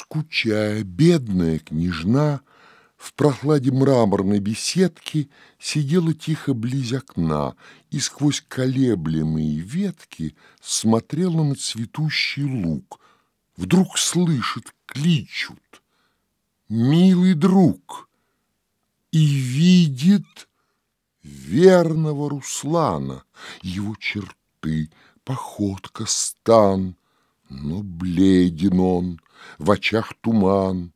Скучая, бедная княжна в прохладе мраморной беседки сидела тихо близ окна и сквозь колеблемые ветки смотрела на цветущий луг. Вдруг слышит, кличут «Милый друг!» и видит верного Руслана, его черты, походка, стан, но бледен он, в очах туман,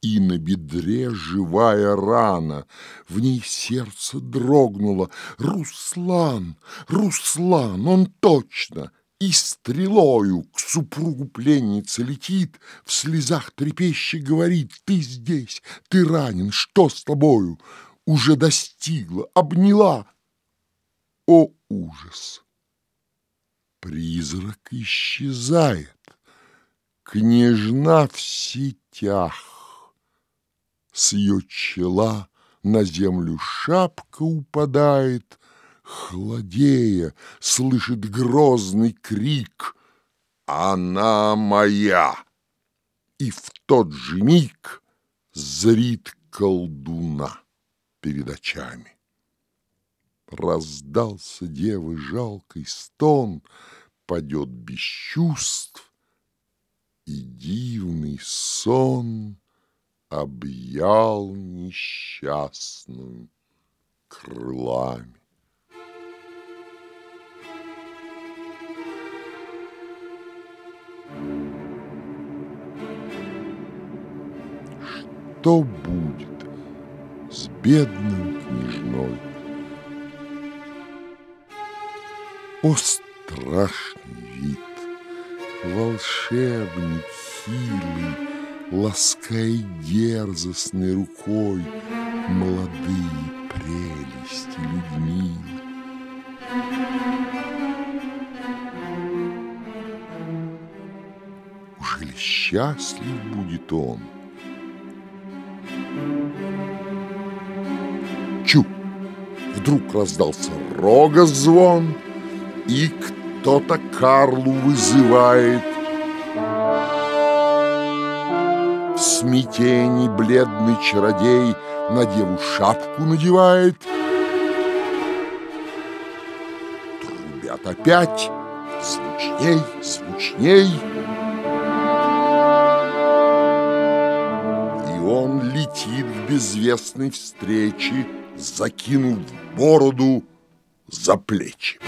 и на бедре живая рана. В ней сердце дрогнуло. Руслан, Руслан, он точно! И стрелою к супругу пленницы летит, В слезах трепеща говорит, Ты здесь, ты ранен, что с тобою? Уже достигла, обняла. О, ужас! Призрак исчезает. Княжна в сетях, с ее чела на землю шапка упадает, Холодея слышит грозный крик «Она моя!» И в тот же миг зрит колдуна перед очами. Раздался девы жалкий стон, Падет без чувств, и дивный сон объял несчастную крылами. Что будет с бедным княжной? О, страшный вид! Волшебник хилый, Ласкает дерзостной рукой Молодые прелести людьми. Ужели счастлив будет он? Чу! Вдруг раздался рога звон, И кто кто-то Карлу вызывает. В смятении бледный чародей на деву шапку надевает. Трубят опять, звучней, звучней. И он летит в безвестной встрече, закинув бороду за плечи.